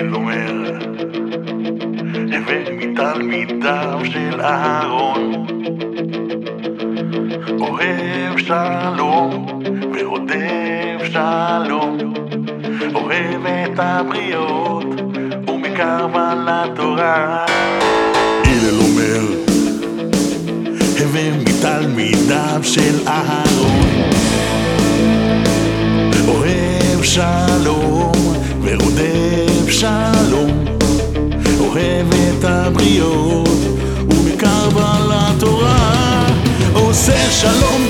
הלל אומר, הווה מתלמידיו של אהרון, אוהב שלום ורודף שלום, אוהב את הבריות ומקרב על התורה. הלל אומר, הווה מתלמידיו של אהרון, אוהב שלום ורודף שלום, אוהב את הבריות ומקרב על התורה, עושה שלום